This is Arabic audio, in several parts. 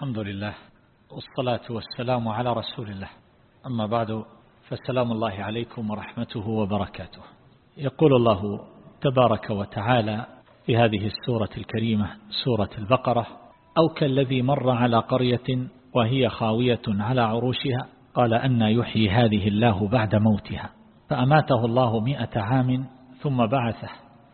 الحمد لله والصلاة والسلام على رسول الله. أما بعد فسلام الله عليكم ورحمته وبركاته. يقول الله تبارك وتعالى في هذه السورة الكريمة سورة البقرة أو كالذي مر على قرية وهي خاوية على عروشها قال أن يحيي هذه الله بعد موتها. فأماته الله مئة عام ثم بعثه.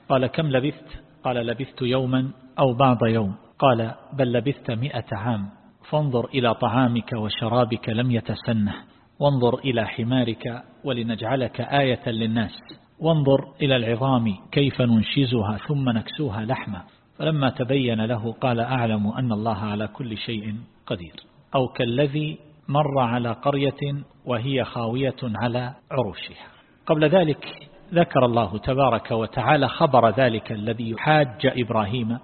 قال كم لبثت؟ قال لبثت يوما أو بعض يوم. قال بل لبثت مئة عام. فانظر إلى طعامك وشرابك لم يتسنه. وانظر إلى حمارك ولنجعلك آية للناس. وانظر إلى العظام كيف ننشزها ثم نكسوها لحما. فلما تبين له قال أعلم أن الله على كل شيء قدير. أو كالذي مر على قرية وهي خاوية على عروشها. قبل ذلك ذكر الله تبارك وتعالى خبر ذلك الذي حاج إبراهيم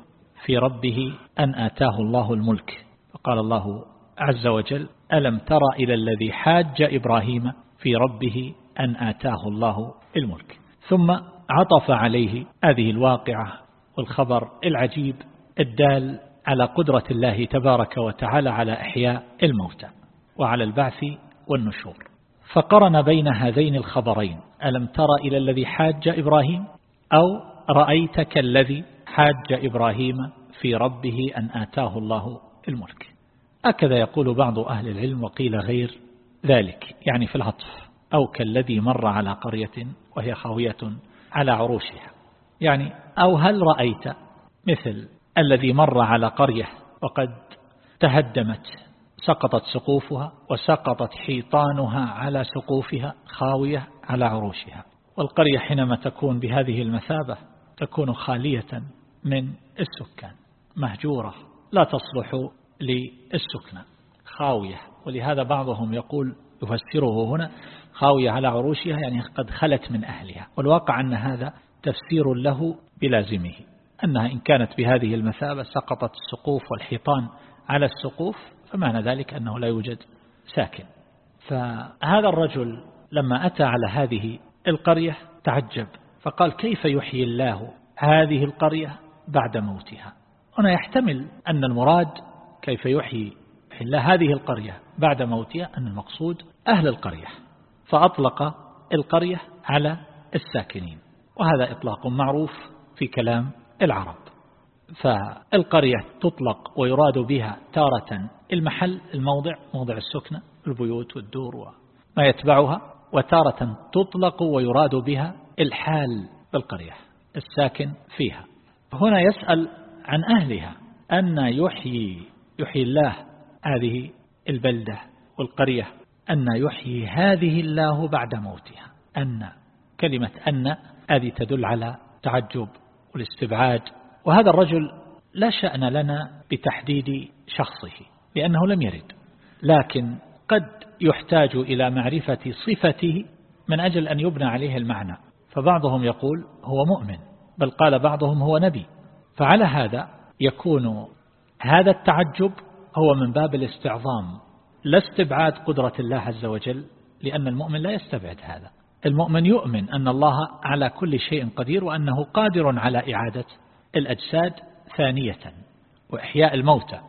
في ربه أن آتاه الله الملك. فقال الله عز وجل ألم تر إلى الذي حاج إبراهيم في ربه أن آتاه الله الملك؟ ثم عطف عليه هذه الواقعة والخبر العجيب الدال على قدرة الله تبارك وتعالى على إحياء الموتى وعلى البعث والنشور. فقرن بين هذين الخبرين ألم تر إلى الذي حاج إبراهيم؟ أو رأيت كالذي حاج إبراهيم في ربه أن آتاه الله الملك؟ هكذا يقول بعض أهل العلم وقيل غير ذلك يعني في العطف أو كالذي مر على قرية وهي خاوية على عروشها. يعني أو هل رأيت مثل الذي مر على قرية وقد تهدمت سقطت سقوفها وسقطت حيطانها على سقوفها خاوية على عروشها؟ والقرية حينما تكون بهذه المثابة تكون خالية من السكان مهجورة لا تصلح للسكنة. خاوية. ولهذا بعضهم يقول يفسره هنا خاوية على عروشها يعني قد خلت من أهلها. والواقع أن هذا تفسير له بلازمه. أنها إن كانت بهذه المثابة سقطت السقوف والحيطان على السقوف فمعنى ذلك أنه لا يوجد ساكن. فهذا الرجل لما أتى على هذه القرية تعجب فقال كيف يحيي الله هذه القرية بعد موتها؟ هنا يحتمل أن المراد كيف يحيي الله هذه القرية بعد موتها أن المقصود أهل القرية فأطلق القرية على الساكنين وهذا إطلاق معروف في كلام العرب. فالقرية تطلق ويراد بها تارة المحل الموضع موضع السكنة البيوت والدور وما يتبعها وتارة تطلق ويراد بها الحال بالقرية الساكن فيها. هنا يسأل عن أهلها أن يحيي يحيي الله هذه البلدة والقرية. أن يحيي هذه الله بعد موتها. أن كلمة أن هذه تدل على تعجب والاستبعاد. وهذا الرجل لا شأن لنا بتحديد شخصه لأنه لم يرد. لكن قد يحتاج إلى معرفة صفته من أجل أن يبنى عليه المعنى. فبعضهم يقول هو مؤمن بل قال بعضهم هو نبي. فعلى هذا يكون هذا التعجب هو من باب الاستعظام لا استبعاد قدرة الله عز وجل لأن المؤمن لا يستبعد هذا. المؤمن يؤمن أن الله على كل شيء قدير وأنه قادر على إعادة الأجساد ثانية وإحياء الموتى.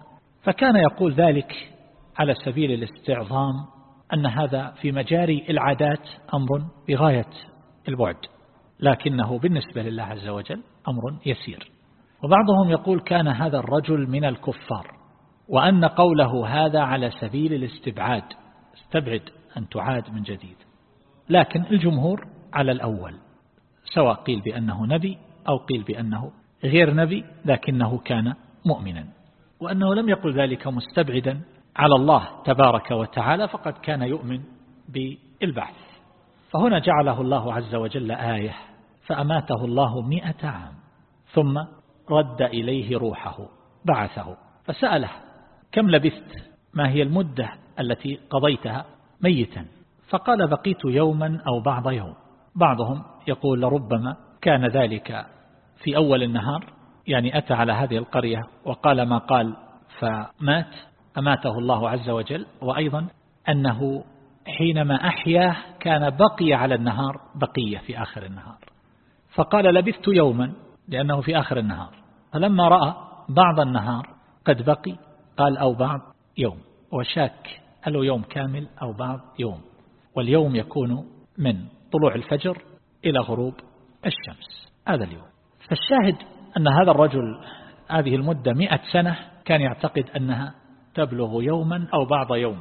فكان يقول ذلك على سبيل الاستعظام أن هذا في مجاري العادات أمر بغاية البعد لكنه بالنسبة لله عز وجل أمر يسير. وبعضهم يقول كان هذا الرجل من الكفار وأن قوله هذا على سبيل الاستبعاد استبعد أن تعاد من جديد. لكن الجمهور على الأول سواء قيل بأنه نبي أو قيل بأنه غير نبي لكنه كان مؤمنا. وأنه لم يقل ذلك مستبعدا على الله تبارك وتعالى فقد كان يؤمن بالبعث. فهنا جعله الله عز وجل آية فأماته الله مئة عام ثم رد إليه روحه بعثه فسأله كم لبثت؟ ما هي المدة التي قضيتها ميتا؟ فقال بقيت يوما أو بعض يوم. بعضهم يقول لربما كان ذلك في أول النهار. يعني أتى على هذه القرية وقال ما قال فمات أماته الله عز وجل. وأيضا أنه حينما أحياه كان بقي على النهار بقية في آخر النهار. فقال لبثت يوما لأنه في آخر النهار. فلما رأى بعض النهار قد بقي قال أو بعض يوم. وشاك هل يوم كامل أو بعض يوم. واليوم يكون من طلوع الفجر إلى غروب الشمس. هذا اليوم. فالشاهد أن هذا الرجل هذه المدة مئة سنة كان يعتقد أنها تبلغ يوما أو بعض يوم.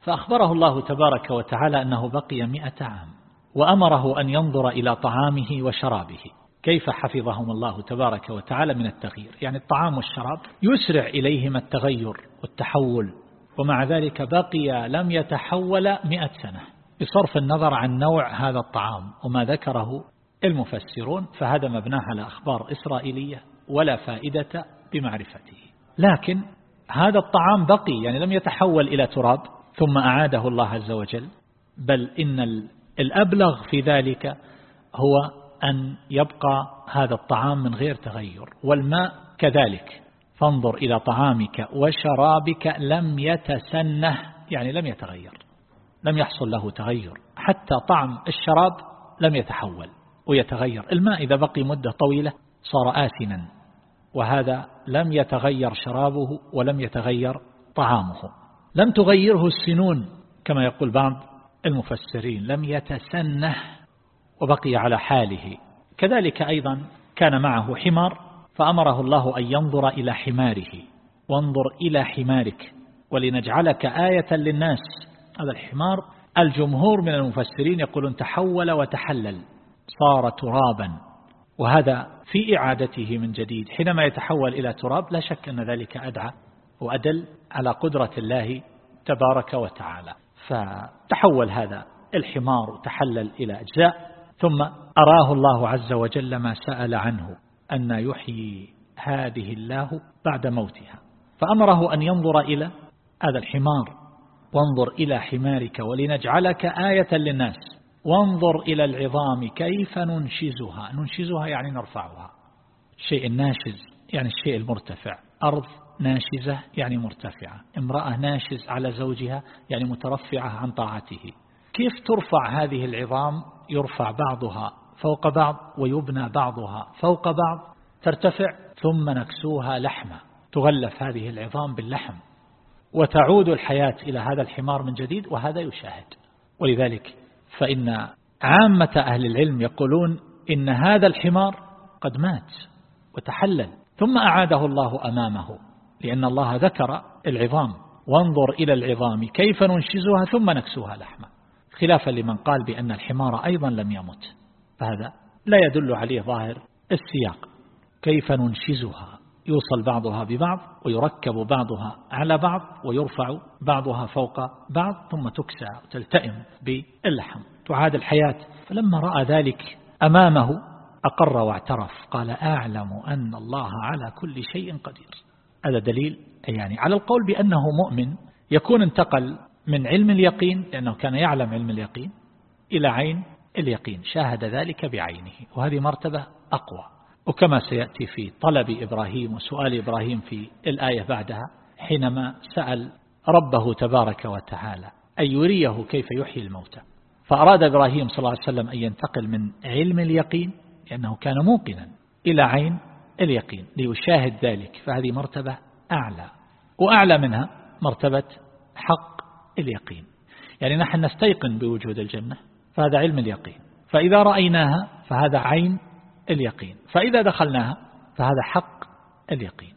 فأخبره الله تبارك وتعالى أنه بقي مئة عام وأمره أن ينظر إلى طعامه وشرابه. كيف حفظهم الله تبارك وتعالى من التغيير؟ يعني الطعام والشراب يسرع إليهما التغير والتحول ومع ذلك بقي لم يتحول مئة سنة. بصرف النظر عن نوع هذا الطعام وما ذكره المفسرون فهذا مبناه على أخبار إسرائيلية ولا فائدة بمعرفته. لكن هذا الطعام بقي يعني لم يتحول إلى تراب ثم أعاده الله عز وجل بل إن الأبلغ في ذلك هو أن يبقى هذا الطعام من غير تغير والماء كذلك. فانظر إلى طعامك وشرابك لم يتسنه يعني لم يتغير لم يحصل له تغير حتى طعم الشراب لم يتحول ويتغير. الماء إذا بقي مدة طويلة صار آسنا وهذا لم يتغير شرابه ولم يتغير طعامه. لم تغيره السنون كما يقول بعض المفسرين لم يتسنه وبقي على حاله. كذلك أيضا كان معه حمار فأمره الله أن ينظر إلى حماره. وانظر إلى حمارك ولنجعلك آية للناس. هذا الحمار الجمهور من المفسرين يقولون تحول وتحلل صار ترابا. وهذا في إعادته من جديد. حينما يتحول إلى تراب لا شك أن ذلك أدعى وأدل على قدرة الله تبارك وتعالى. فتحول هذا الحمار تحلل إلى أجزاء. ثم أراه الله عز وجل ما سأل عنه أن يحيي هذه الله بعد موتها. فأمره أن ينظر إلى هذا الحمار. وانظر إلى حمارك ولنجعلك آية للناس. وانظر إلى العظام كيف ننشزها. ننشزها يعني نرفعها. الشيء الناشز يعني الشيء المرتفع. أرض ناشزة يعني مرتفعة. امرأة ناشز على زوجها يعني مترفعة عن طاعته. كيف ترفع هذه العظام؟ يرفع بعضها فوق بعض ويبنى بعضها فوق بعض ترتفع ثم نكسوها لحمة تغلف هذه العظام باللحم وتعود الحياة إلى هذا الحمار من جديد وهذا يشاهد. ولذلك فإن عامة أهل العلم يقولون إن هذا الحمار قد مات وتحلل ثم أعاده الله أمامه لأن الله ذكر العظام وانظر إلى العظام كيف ننشزها ثم نكسوها لحما. خلافا لمن قال بأن الحمار أيضا لم يمت. فهذا لا يدل عليه ظاهر السياق. كيف ننشزها؟ يوصل بعضها ببعض ويركب بعضها على بعض ويرفع بعضها فوق بعض ثم تكسى وتلتئم باللحم. تعاد الحياة. فلما رأى ذلك أمامه أقر واعترف. قال أعلم أن الله على كل شيء قدير. هذا دليل يعني على القول بأنه مؤمن يكون انتقل من علم اليقين لأنه كان يعلم علم اليقين إلى عين اليقين شاهد ذلك بعينه وهذه مرتبة أقوى. وكما سيأتي في طلب إبراهيم وسؤال إبراهيم في الآية بعدها حينما سأل ربه تبارك وتعالى أن يريه كيف يحيي الموتى؟ فأراد إبراهيم صلى الله عليه وسلم أن ينتقل من علم اليقين لأنه كان موقنا إلى عين اليقين ليشاهد ذلك فهذه مرتبة أعلى. وأعلى منها مرتبة حق اليقين. يعني نحن نستيقن بوجود الجنة فهذا علم اليقين. فإذا رأيناها فهذا عين اليقين. فإذا دخلناها فهذا حق اليقين.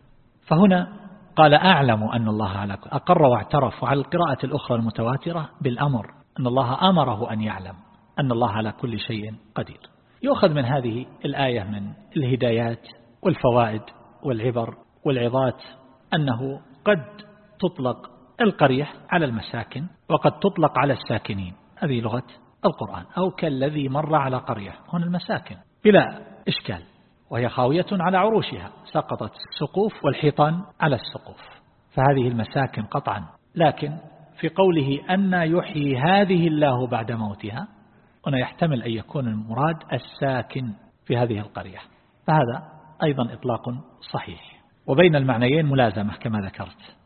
فهنا قال أعلم أن الله على أقر واعترف على القراءة الأخرى المتواترة بالأمر أن الله أمره أن يعلم أن الله على كل شيء قدير. يؤخذ من هذه الآية من الهدايات والفوائد والعبر والعظات أنه قد تطلق القرية على المساكن وقد تطلق على الساكنين. هذه لغة القرآن. أو كالذي مر على قرية هنا المساكن. بلا إشكال. وهي خاوية على عروشها. سقطت السقوف والحيطان على السقوف. فهذه المساكن قطعا. لكن في قوله أن يحيي هذه الله بعد موتها هنا يحتمل أن يكون المراد الساكن في هذه القرية. فهذا أيضا إطلاق صحيح. وبين المعنيين ملازمة كما ذكرت.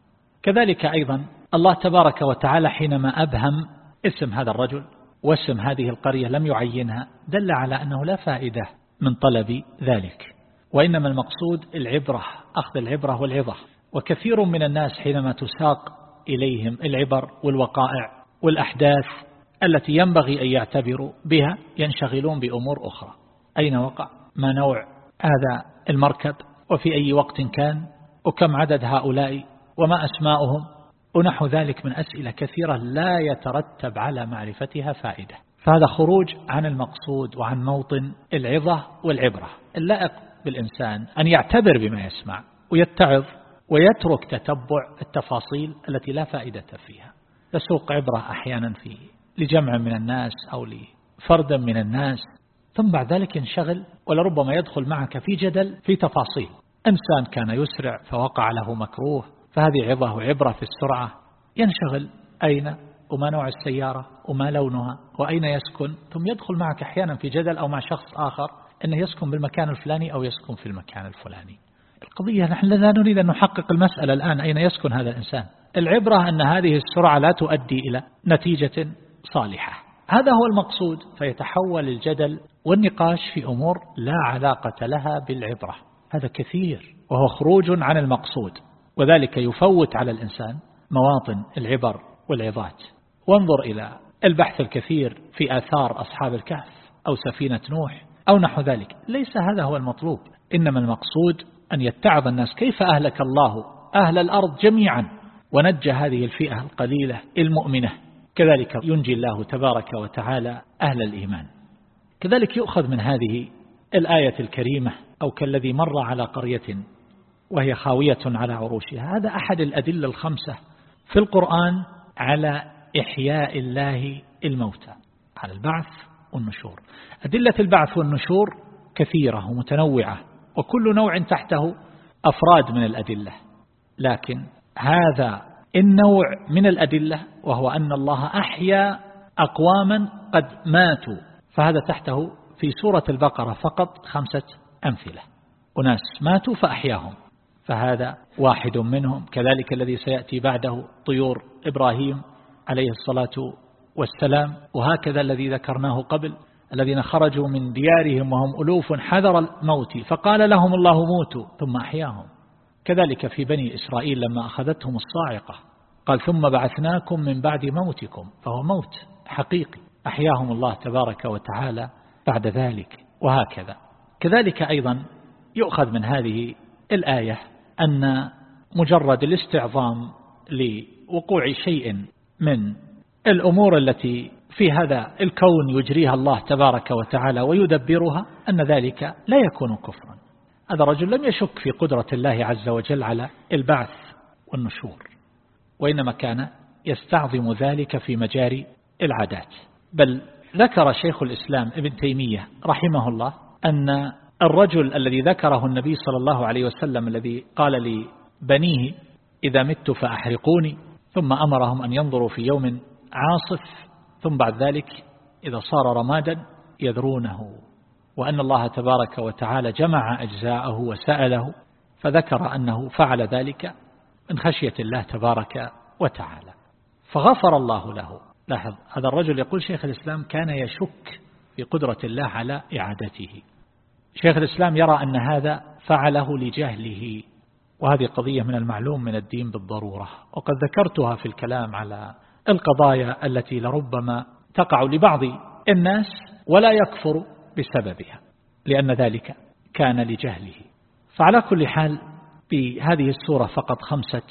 كذلك أيضا الله تبارك وتعالى حينما أبهم اسم هذا الرجل واسم هذه القرية لم يعينها دل على أنه لا فائدة من طلب ذلك وإنما المقصود العبرة أخذ العبرة والعظة. وكثير من الناس حينما تساق إليهم العبر والوقائع والأحداث التي ينبغي أن يعتبروا بها ينشغلون بأمور أخرى. أين وقع؟ ما نوع هذا المركب؟ وفي أي وقت كان؟ وكم عدد هؤلاء؟ وما أسماؤهم. ونحو ذلك من أسئلة كثيرة لا يترتب على معرفتها فائدة. فهذا خروج عن المقصود وعن موطن العظة والعبرة. اللائق بالإنسان أن يعتبر بما يسمع ويتعظ ويترك تتبع التفاصيل التي لا فائدة فيها. تسوق عبرة أحيانا فيه لجمع من الناس أو لفرد من الناس. ثم بعد ذلك ينشغل ولربما يدخل معك في جدل في تفاصيل. إنسان كان يسرع فوقع له مكروه فهذه عظة وعبرة في السرعة. ينشغل أين؟ وما نوع السيارة؟ وما لونها؟ وأين يسكن؟ ثم يدخل معك أحيانا في جدل أو مع شخص آخر أنه يسكن بالمكان الفلاني أو يسكن في المكان الفلاني. القضية نحن لا نريد أن نحقق المسألة الآن أين يسكن هذا الإنسان؟ العبرة أن هذه السرعة لا تؤدي إلى نتيجة صالحة. هذا هو المقصود. فيتحول الجدل والنقاش في أمور لا علاقة لها بالعبرة. هذا كثير وهو خروج عن المقصود. وذلك يفوت على الإنسان مواطن العبر والعظات. وانظر إلى البحث الكثير في آثار أصحاب الكهف أو سفينة نوح أو نحو ذلك. ليس هذا هو المطلوب إنما المقصود أن يتعظ الناس كيف أهلك الله أهل الأرض جميعا. ونجى هذه الفئة القليلة المؤمنة. كذلك ينجي الله تبارك وتعالى أهل الإيمان. كذلك يؤخذ من هذه الآية الكريمة أو كالذي مر على قرية وهي خاوية على عروشها. هذا أحد الأدلة الخمسة في القرآن على إحياء الله الموتى على البعث والنشور. أدلة البعث والنشور كثيرة ومتنوعة وكل نوع تحته أفراد من الأدلة. لكن هذا النوع من الأدلة وهو أن الله أحيا أقواما قد ماتوا فهذا تحته في سورة البقرة فقط خمسة أمثلة. أناس ماتوا فأحياهم. فهذا واحد منهم. كذلك الذي سيأتي بعده طيور إبراهيم عليه الصلاة والسلام. وهكذا الذي ذكرناه قبل الذين خرجوا من ديارهم وهم ألوف حذر الموت فقال لهم الله موتوا ثم أحياهم. كذلك في بني إسرائيل لما أخذتهم الصاعقة قال ثم بعثناكم من بعد موتكم فهو موت حقيقي. أحياهم الله تبارك وتعالى بعد ذلك وهكذا. كذلك أيضا يؤخذ من هذه الآية أن مجرد الاستعظام لوقوع شيء من الأمور التي في هذا الكون يجريها الله تبارك وتعالى ويدبرها أن ذلك لا يكون كفرا. هذا الرجل لم يشك في قدرة الله عز وجل على البعث والنشور وإنما كان يستعظم ذلك في مجاري العادات. بل ذكر شيخ الإسلام ابن تيمية رحمه الله أن الرجل الذي ذكره النبي صلى الله عليه وسلم الذي قال لبنيه إذا مت فأحرقوني. ثم أمرهم أن ينظروا في يوم عاصف ثم بعد ذلك إذا صار رمادا يذرونه. وأن الله تبارك وتعالى جمع أجزاءه وسأله فذكر أنه فعل ذلك من خشية الله تبارك وتعالى. فغفر الله له. لاحظ هذا الرجل يقول شيخ الإسلام كان يشك في قدرة الله على إعادته. شيخ الإسلام يرى أن هذا فعله لجهله وهذه قضية من المعلوم من الدين بالضرورة. وقد ذكرتها في الكلام على القضايا التي لربما تقع لبعض الناس ولا يكفر بسببها لأن ذلك كان لجهله. فعلى كل حال بهذه السورة فقط خمسة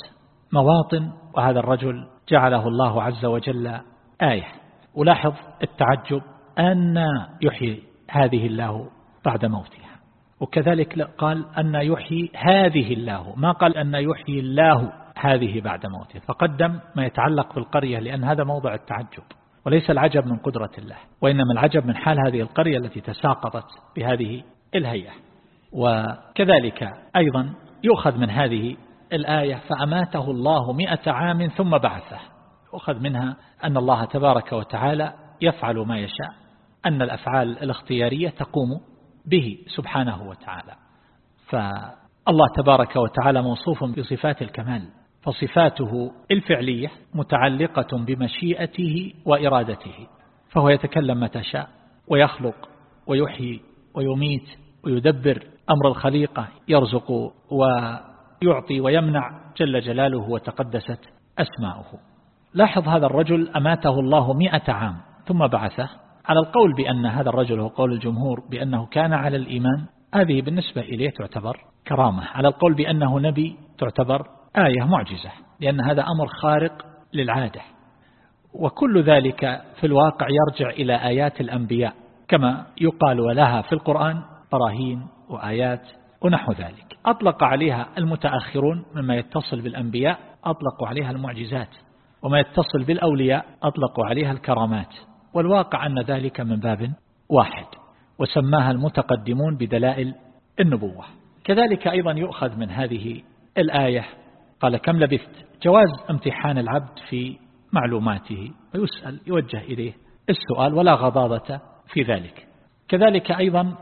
مواطن وهذا الرجل جعله الله عز وجل آية. ولاحظ التعجب أن يحيي هذه الله بعد موتها. وكذلك قال أن يحيي هذه الله. ما قال أن يحيي الله هذه بعد موته فقدم ما يتعلق بالقرية لأن هذا موضع التعجب. وليس العجب من قدرة الله وإنما العجب من حال هذه القرية التي تساقطت بهذه الهيئة. وكذلك أيضا يؤخذ من هذه الآية فأماته الله مئة عام ثم بعثه. يؤخذ منها أن الله تبارك وتعالى يفعل ما يشاء أن الأفعال الاختيارية تقوم به سبحانه وتعالى. فالله تبارك وتعالى موصوف بصفات الكمال فصفاته الفعلية متعلقة بمشيئته وإرادته فهو يتكلم متى شاء ويخلق ويحيي ويميت ويدبر أمر الخليقة يرزق ويعطي ويمنع جل جلاله وتقدست أسماؤه. لاحظ هذا الرجل أماته الله مئة عام ثم بعثه على القول بأن هذا الرجل هو قول الجمهور بأنه كان على الإيمان هذه بالنسبة إليه تعتبر كرامة. على القول بأنه نبي تعتبر آية معجزة لأن هذا أمر خارق للعادة. وكل ذلك في الواقع يرجع إلى آيات الأنبياء كما يقال ولها في القرآن براهين وآيات ونحو ذلك. أطلق عليها المتأخرون مما يتصل بالأنبياء أطلقوا عليها المعجزات وما يتصل بالأولياء أطلقوا عليها الكرامات. والواقع أن ذلك من باب واحد وسماها المتقدمون بدلائل النبوة. كذلك أيضا يؤخذ من هذه الآية قال كم لبثت؟ جواز امتحان العبد في معلوماته ويسأل يوجه إليه السؤال ولا غضاضة في ذلك. كذلك أيضا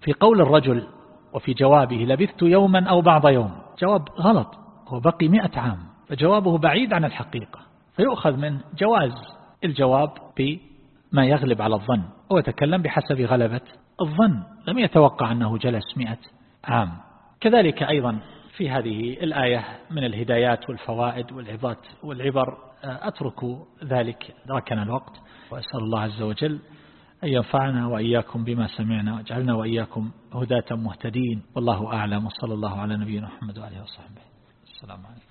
في قول الرجل وفي جوابه لبثت يوما أو بعض يوم. جواب غلط هو بقي مئة عام فجوابه بعيد عن الحقيقة. فيؤخذ من جواز الجواب بما يغلب على الظن. هو يتكلم بحسب غلبة الظن. لم يتوقع أنه جلس مئة عام. كذلك أيضا في هذه الآية من الهدايات والفوائد والعظات والعبر. أترك ذلك. دركنا الوقت. وأسأل الله عز وجل أن ينفعنا وإياكم بما سمعنا واجعلنا وإياكم هداة مهتدين. والله أعلم. وصلى الله على نبينا محمد وعليه وصحبه. السلام عليكم.